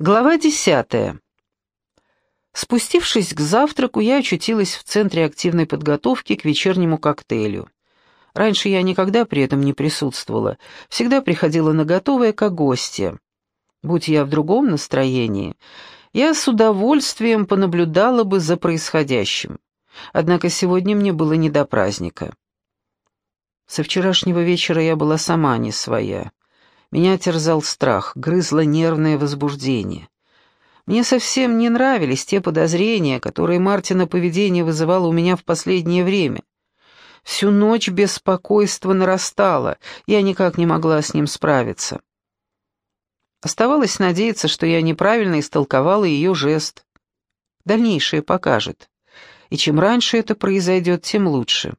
Глава десятая. Спустившись к завтраку, я очутилась в центре активной подготовки к вечернему коктейлю. Раньше я никогда при этом не присутствовала, всегда приходила на готовое как гостья. Будь я в другом настроении, я с удовольствием понаблюдала бы за происходящим. Однако сегодня мне было не до праздника. Со вчерашнего вечера я была сама не своя. Меня терзал страх, грызло нервное возбуждение. Мне совсем не нравились те подозрения, которые Мартина поведение вызывало у меня в последнее время. Всю ночь беспокойство нарастало, я никак не могла с ним справиться. Оставалось надеяться, что я неправильно истолковала ее жест. Дальнейшее покажет. И чем раньше это произойдет, тем лучше.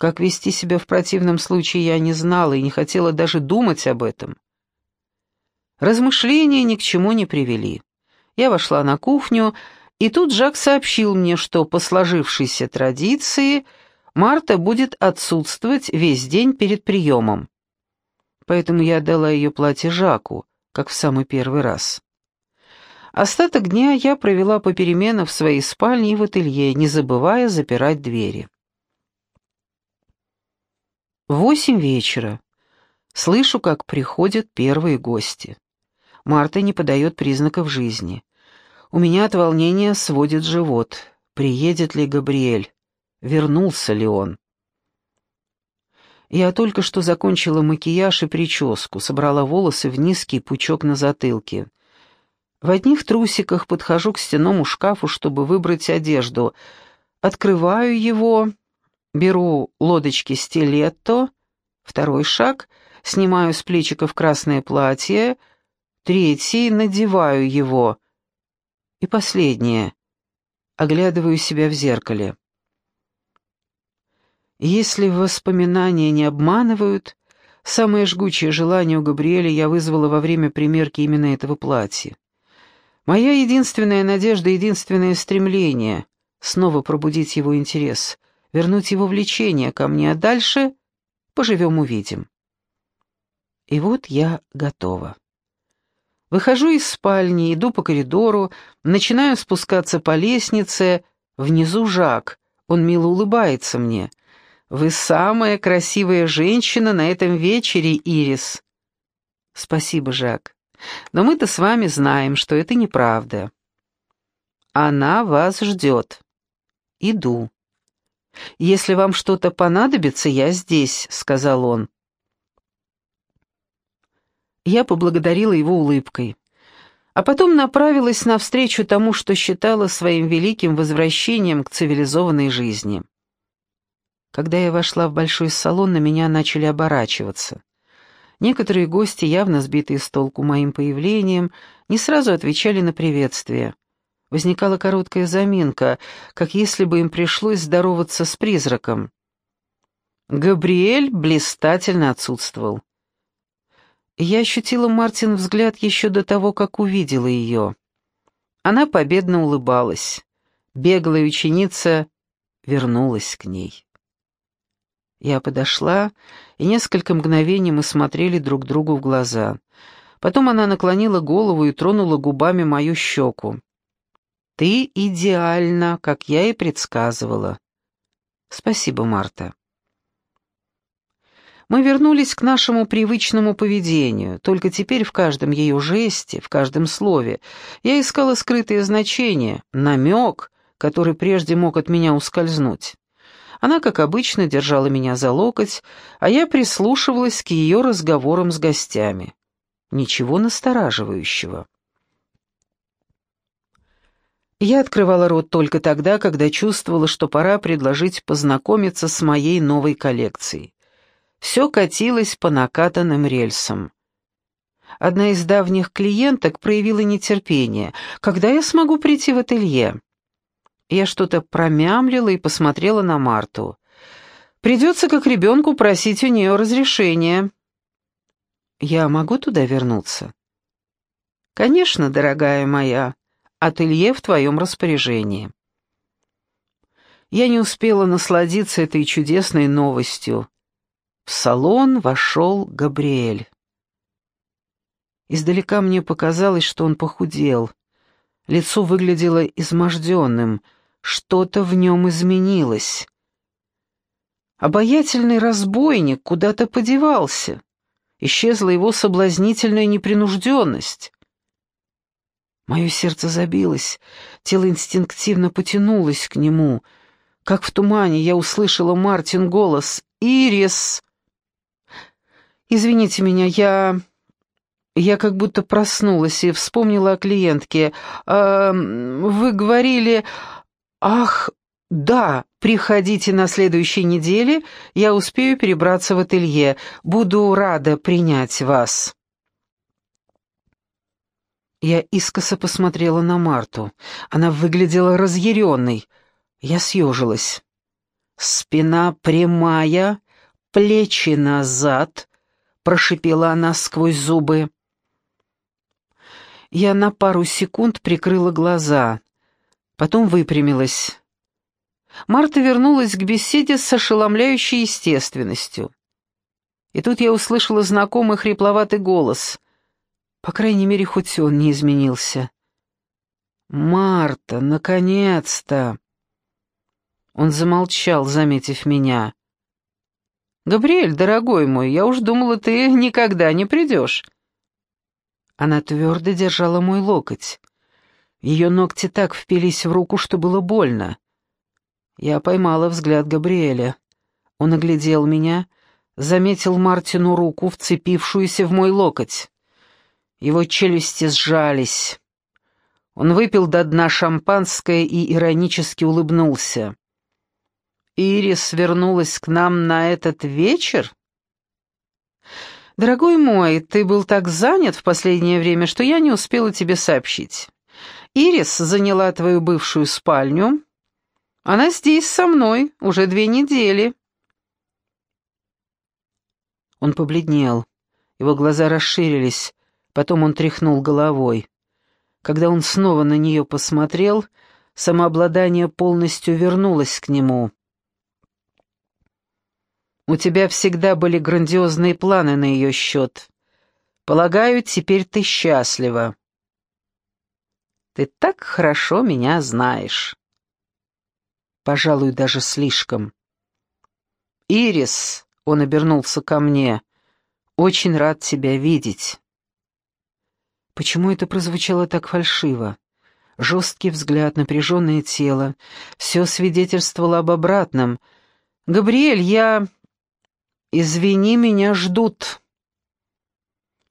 Как вести себя в противном случае я не знала и не хотела даже думать об этом. Размышления ни к чему не привели. Я вошла на кухню, и тут Жак сообщил мне, что по сложившейся традиции Марта будет отсутствовать весь день перед приемом. Поэтому я отдала ее платье Жаку, как в самый первый раз. Остаток дня я провела попеременно в своей спальне и в ателье, не забывая запирать двери. Восемь вечера. Слышу, как приходят первые гости. Марта не подает признаков жизни. У меня от волнения сводит живот. Приедет ли Габриэль? Вернулся ли он? Я только что закончила макияж и прическу, собрала волосы в низкий пучок на затылке. В одних трусиках подхожу к стенному шкафу, чтобы выбрать одежду. Открываю его, Беру лодочки стилетто, второй шаг, снимаю с плечиков красное платье, третий, надеваю его. И последнее, оглядываю себя в зеркале. Если воспоминания не обманывают, самое жгучее желание у Габриэля я вызвала во время примерки именно этого платья. Моя единственная надежда, единственное стремление — снова пробудить его интерес — вернуть его влечение ко мне, а дальше поживем-увидим. И вот я готова. Выхожу из спальни, иду по коридору, начинаю спускаться по лестнице. Внизу Жак, он мило улыбается мне. «Вы самая красивая женщина на этом вечере, Ирис». «Спасибо, Жак. Но мы-то с вами знаем, что это неправда». «Она вас ждет». «Иду». «Если вам что-то понадобится, я здесь», — сказал он. Я поблагодарила его улыбкой, а потом направилась навстречу тому, что считала своим великим возвращением к цивилизованной жизни. Когда я вошла в большой салон, на меня начали оборачиваться. Некоторые гости, явно сбитые с толку моим появлением, не сразу отвечали на приветствие. Возникала короткая заминка, как если бы им пришлось здороваться с призраком. Габриэль блистательно отсутствовал. Я ощутила Мартин взгляд еще до того, как увидела ее. Она победно улыбалась. Беглая ученица вернулась к ней. Я подошла, и несколько мгновений мы смотрели друг другу в глаза. Потом она наклонила голову и тронула губами мою щеку. Ты идеальна, как я и предсказывала. Спасибо, Марта. Мы вернулись к нашему привычному поведению, только теперь в каждом ее жесте, в каждом слове я искала скрытые значения, намек, который прежде мог от меня ускользнуть. Она, как обычно, держала меня за локоть, а я прислушивалась к ее разговорам с гостями. Ничего настораживающего. Я открывала рот только тогда, когда чувствовала, что пора предложить познакомиться с моей новой коллекцией. Все катилось по накатанным рельсам. Одна из давних клиенток проявила нетерпение. «Когда я смогу прийти в ателье?» Я что-то промямлила и посмотрела на Марту. «Придется как ребенку просить у нее разрешения». «Я могу туда вернуться?» «Конечно, дорогая моя», Ателье в твоем распоряжении». Я не успела насладиться этой чудесной новостью. В салон вошел Габриэль. Издалека мне показалось, что он похудел. Лицо выглядело изможденным, что-то в нем изменилось. Обаятельный разбойник куда-то подевался. Исчезла его соблазнительная непринужденность. Мое сердце забилось, тело инстинктивно потянулось к нему. Как в тумане я услышала Мартин голос «Ирис!» «Извините меня, я...» Я как будто проснулась и вспомнила о клиентке. «Э, «Вы говорили...» «Ах, да, приходите на следующей неделе, я успею перебраться в ателье. Буду рада принять вас». Я искоса посмотрела на Марту. Она выглядела разъяренной. Я съежилась. «Спина прямая, плечи назад», — прошипела она сквозь зубы. Я на пару секунд прикрыла глаза, потом выпрямилась. Марта вернулась к беседе с ошеломляющей естественностью. И тут я услышала знакомый хрипловатый голос — по крайней мере, хоть он не изменился. «Марта, наконец-то!» Он замолчал, заметив меня. «Габриэль, дорогой мой, я уж думала, ты никогда не придешь». Она твердо держала мой локоть. Ее ногти так впились в руку, что было больно. Я поймала взгляд Габриэля. Он оглядел меня, заметил Мартину руку, вцепившуюся в мой локоть. Его челюсти сжались. Он выпил до дна шампанское и иронически улыбнулся. «Ирис вернулась к нам на этот вечер?» «Дорогой мой, ты был так занят в последнее время, что я не успела тебе сообщить. Ирис заняла твою бывшую спальню. Она здесь со мной уже две недели». Он побледнел. Его глаза расширились. Потом он тряхнул головой. Когда он снова на нее посмотрел, самообладание полностью вернулось к нему. «У тебя всегда были грандиозные планы на ее счет. Полагаю, теперь ты счастлива». «Ты так хорошо меня знаешь». «Пожалуй, даже слишком». «Ирис», — он обернулся ко мне, — «очень рад тебя видеть». Почему это прозвучало так фальшиво? Жесткий взгляд, напряженное тело. Все свидетельствовало об обратном. «Габриэль, я...» «Извини, меня ждут».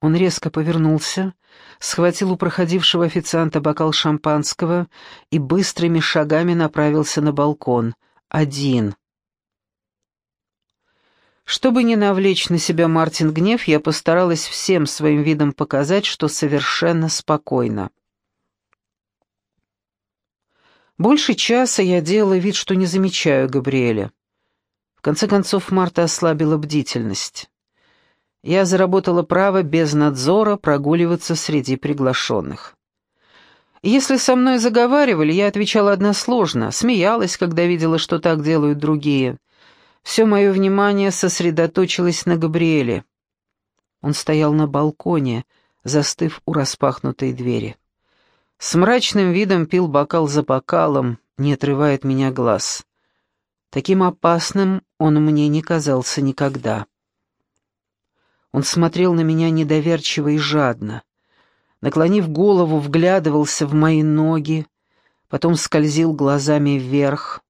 Он резко повернулся, схватил у проходившего официанта бокал шампанского и быстрыми шагами направился на балкон. Один. Чтобы не навлечь на себя Мартин гнев, я постаралась всем своим видом показать, что совершенно спокойно. Больше часа я делала вид, что не замечаю Габриэля. В конце концов, Марта ослабила бдительность. Я заработала право без надзора прогуливаться среди приглашенных. Если со мной заговаривали, я отвечала односложно, смеялась, когда видела, что так делают другие — все мое внимание сосредоточилось на Габриэле. Он стоял на балконе, застыв у распахнутой двери. С мрачным видом пил бокал за бокалом, не отрывая от меня глаз. Таким опасным он мне не казался никогда. Он смотрел на меня недоверчиво и жадно. Наклонив голову, вглядывался в мои ноги, потом скользил глазами вверх,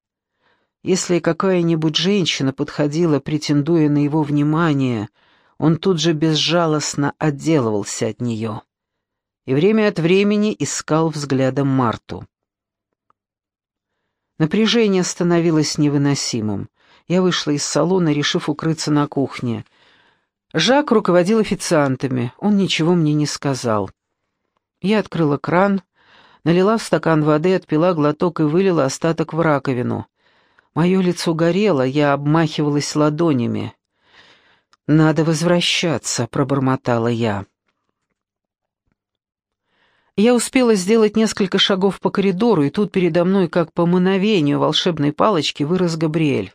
если какая-нибудь женщина подходила, претендуя на его внимание, он тут же безжалостно отделывался от нее и время от времени искал взглядом Марту. Напряжение становилось невыносимым. Я вышла из салона, решив укрыться на кухне. Жак руководил официантами, он ничего мне не сказал. Я открыла кран, налила в стакан воды, отпила глоток и вылила остаток в раковину — Мое лицо горело, я обмахивалась ладонями. «Надо возвращаться», — пробормотала я. Я успела сделать несколько шагов по коридору, и тут передо мной, как по мановению волшебной палочки, вырос Габриэль.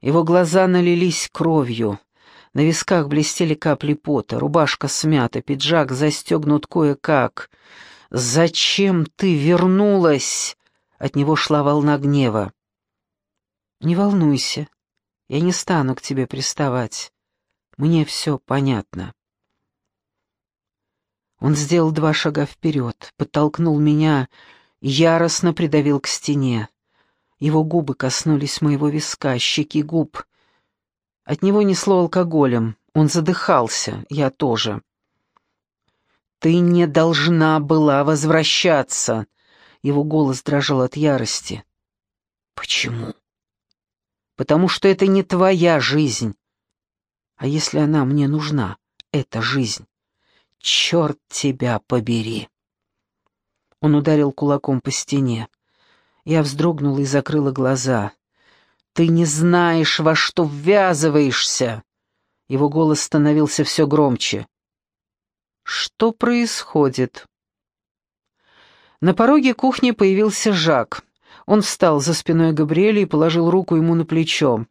Его глаза налились кровью. На висках блестели капли пота, рубашка смята, пиджак застегнут кое-как. «Зачем ты вернулась?» От него шла волна гнева. «Не волнуйся, я не стану к тебе приставать. Мне все понятно». Он сделал два шага вперед, подтолкнул меня, яростно придавил к стене. Его губы коснулись моего виска, щеки губ. От него несло алкоголем, он задыхался, я тоже. «Ты не должна была возвращаться!» Его голос дрожал от ярости. «Почему?» «Потому что это не твоя жизнь. А если она мне нужна, эта жизнь? Черт тебя побери!» Он ударил кулаком по стене. Я вздрогнула и закрыла глаза. «Ты не знаешь, во что ввязываешься!» Его голос становился все громче. Что происходит? На пороге кухни появился Жак. Он встал за спиной Габриэля и положил руку ему на плечо.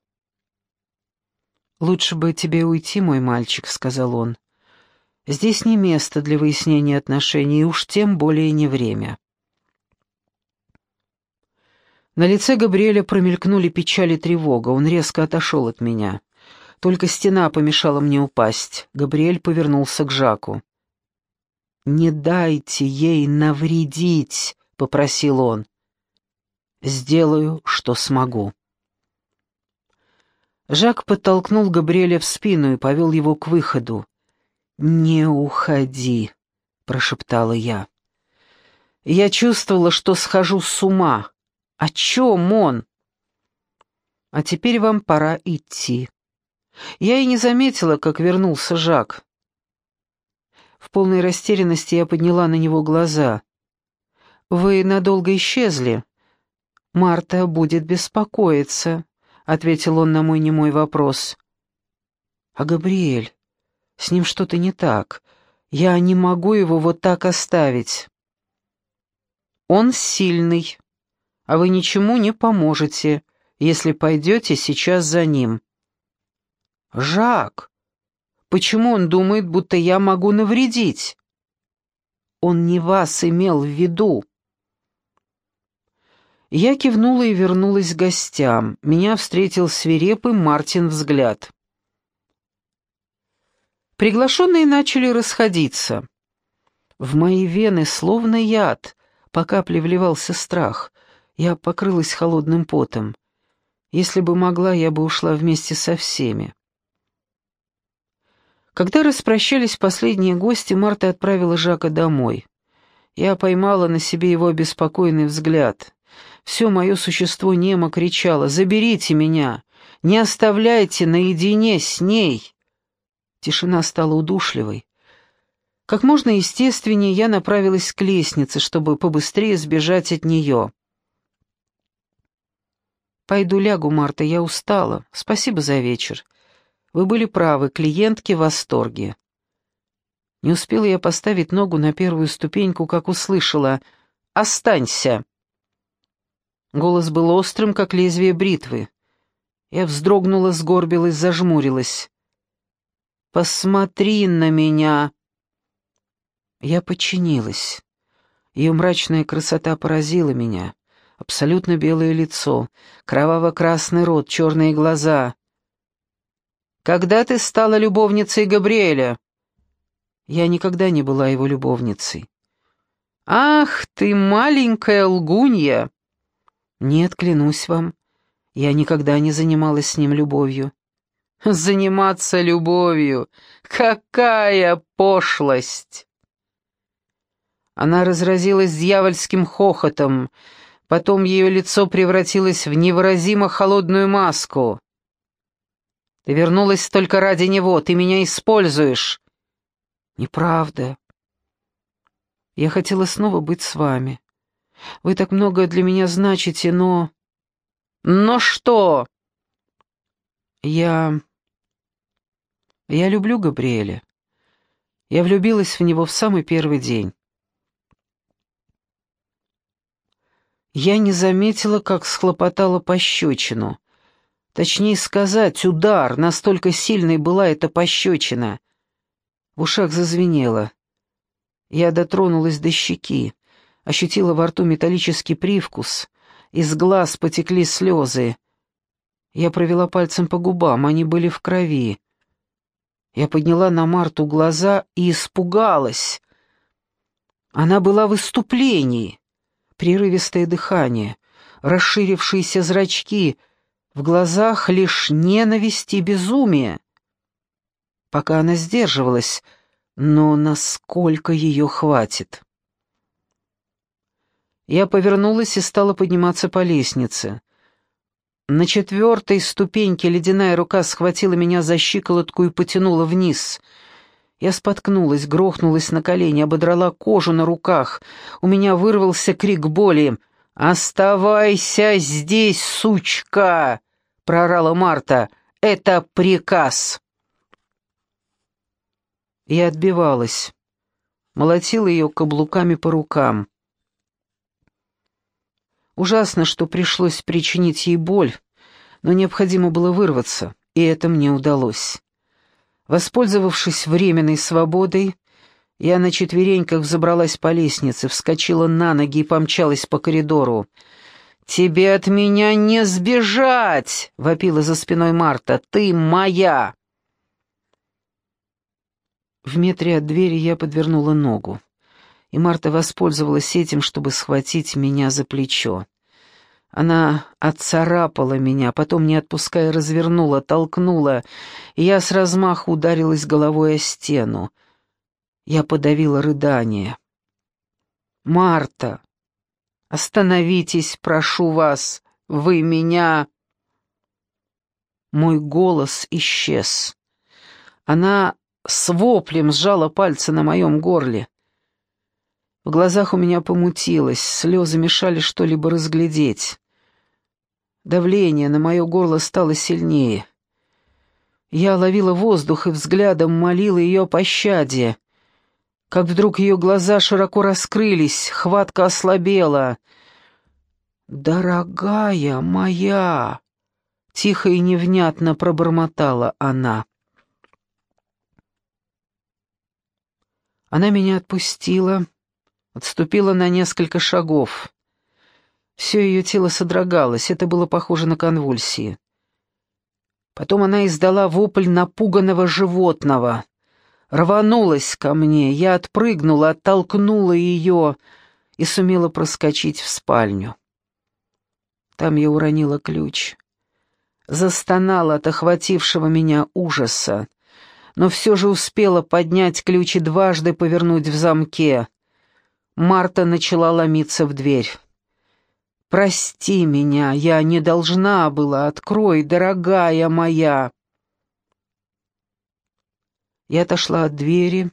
«Лучше бы тебе уйти, мой мальчик», — сказал он. «Здесь не место для выяснения отношений, и уж тем более не время». На лице Габриэля промелькнули печаль и тревога, он резко отошел от меня. Только стена помешала мне упасть. Габриэль повернулся к Жаку. «Не дайте ей навредить», — попросил он. «Сделаю, что смогу». Жак подтолкнул Габриэля в спину и повел его к выходу. «Не уходи», — прошептала я. Я чувствовала, что схожу с ума. О чем он? А теперь вам пора идти. Я и не заметила, как вернулся Жак. В полной растерянности я подняла на него глаза. «Вы надолго исчезли?» «Марта будет беспокоиться», — ответил он на мой немой вопрос. «А Габриэль? С ним что-то не так. Я не могу его вот так оставить». «Он сильный, а вы ничему не поможете, если пойдете сейчас за ним». «Жак, Почему он думает, будто я могу навредить? Он не вас имел в виду. Я кивнула и вернулась к гостям. Меня встретил свирепый Мартин взгляд. Приглашенные начали расходиться. В мои вены, словно яд, по капле вливался страх. Я покрылась холодным потом. Если бы могла, я бы ушла вместе со всеми. Когда распрощались последние гости, Марта отправила Жака домой. Я поймала на себе его обеспокоенный взгляд. Все мое существо немо кричало «Заберите меня! Не оставляйте наедине с ней!» Тишина стала удушливой. Как можно естественнее я направилась к лестнице, чтобы побыстрее сбежать от нее. «Пойду лягу, Марта, я устала. Спасибо за вечер. Вы были правы, клиентки в восторге. Не успела я поставить ногу на первую ступеньку, как услышала «Останься!». Голос был острым, как лезвие бритвы. Я вздрогнула, сгорбилась, зажмурилась. «Посмотри на меня!» Я подчинилась. Ее мрачная красота поразила меня. Абсолютно белое лицо, кроваво-красный рот, черные глаза. Когда ты стала любовницей Габриэля?» «Я никогда не была его любовницей». «Ах, ты маленькая лгунья!» «Нет, клянусь вам, я никогда не занималась с ним любовью». «Заниматься любовью! Какая пошлость!» Она разразилась дьявольским хохотом, потом ее лицо превратилось в невыразимо холодную маску. Ты вернулась только ради него, ты меня используешь». «Неправда. Я хотела снова быть с вами. Вы так много для меня значите, но...» «Но что?» «Я... я люблю Габриэля. Я влюбилась в него в самый первый день. Я не заметила, как схлопотала пощечину. Точнее сказать, удар, настолько сильной была эта пощечина. В ушах зазвенело. Я дотронулась до щеки, ощутила во рту металлический привкус, из глаз потекли слезы. Я провела пальцем по губам, они были в крови. Я подняла на Марту глаза и испугалась. Она была в выступлении. Прерывистое дыхание, расширившиеся зрачки, в глазах лишь ненависть и безумие. Пока она сдерживалась, но насколько ее хватит? Я повернулась и стала подниматься по лестнице. На четвертой ступеньке ледяная рука схватила меня за щиколотку и потянула вниз. Я споткнулась, грохнулась на колени, ободрала кожу на руках. У меня вырвался крик боли. «Оставайся здесь, сучка!» — прорала Марта. «Это приказ!» Я отбивалась, молотила ее каблуками по рукам. Ужасно, что пришлось причинить ей боль, но необходимо было вырваться, и это мне удалось. Воспользовавшись временной свободой, я на четвереньках взобралась по лестнице, вскочила на ноги и помчалась по коридору. «Тебе от меня не сбежать!» — вопила за спиной Марта. «Ты моя!» В метре от двери я подвернула ногу, и Марта воспользовалась этим, чтобы схватить меня за плечо. Она отцарапала меня, потом, не отпуская, развернула, толкнула, и я с размаху ударилась головой о стену. Я подавила рыдание. «Марта, остановитесь, прошу вас, вы меня...» Мой голос исчез. Она с воплем сжала пальцы на моем горле. В глазах у меня помутилось, слезы мешали что-либо разглядеть. Давление на мое горло стало сильнее. Я ловила воздух и взглядом молила ее о пощаде. Как вдруг ее глаза широко раскрылись, хватка ослабела. «Дорогая моя!» — тихо и невнятно пробормотала она. Она меня отпустила, отступила на несколько шагов. Все ее тело содрогалось, это было похоже на конвульсии. Потом она издала вопль напуганного животного. Рванулась ко мне, я отпрыгнула, оттолкнула ее и сумела проскочить в спальню. Там я уронила ключ. Застонала от охватившего меня ужаса но все же успела поднять ключ и дважды повернуть в замке. Марта начала ломиться в дверь. «Прости меня, я не должна была, открой, дорогая моя!» Я отошла от двери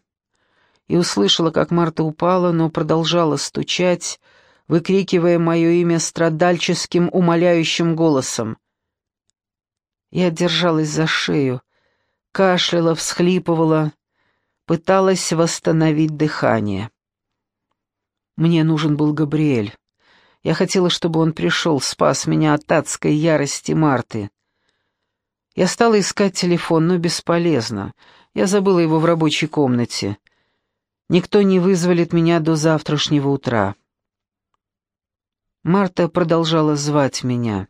и услышала, как Марта упала, но продолжала стучать, выкрикивая мое имя страдальческим, умоляющим голосом. Я держалась за шею, кашляла, всхлипывала, пыталась восстановить дыхание. Мне нужен был Габриэль. Я хотела, чтобы он пришел, спас меня от адской ярости Марты. Я стала искать телефон, но бесполезно. Я забыла его в рабочей комнате. Никто не вызволит меня до завтрашнего утра. Марта продолжала звать меня.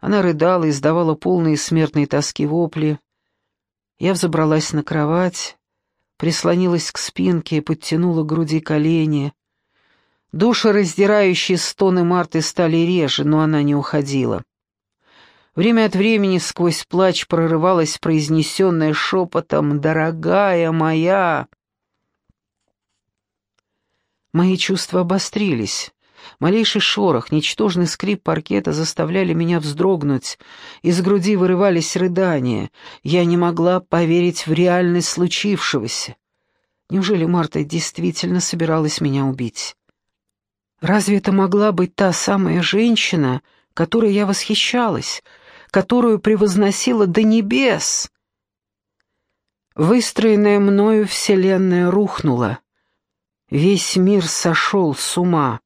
Она рыдала, издавала полные смертной тоски вопли. Я взобралась на кровать, прислонилась к спинке подтянула к груди колени. Душераздирающие стоны Марты стали реже, но она не уходила. Время от времени сквозь плач прорывалась произнесенная шепотом «Дорогая моя!». Мои чувства обострились. Малейший шорох, ничтожный скрип паркета заставляли меня вздрогнуть. Из груди вырывались рыдания. Я не могла поверить в реальность случившегося. Неужели Марта действительно собиралась меня убить? Разве это могла быть та самая женщина, которой я восхищалась, которую превозносила до небес? Выстроенная мною вселенная рухнула. Весь мир сошел с ума.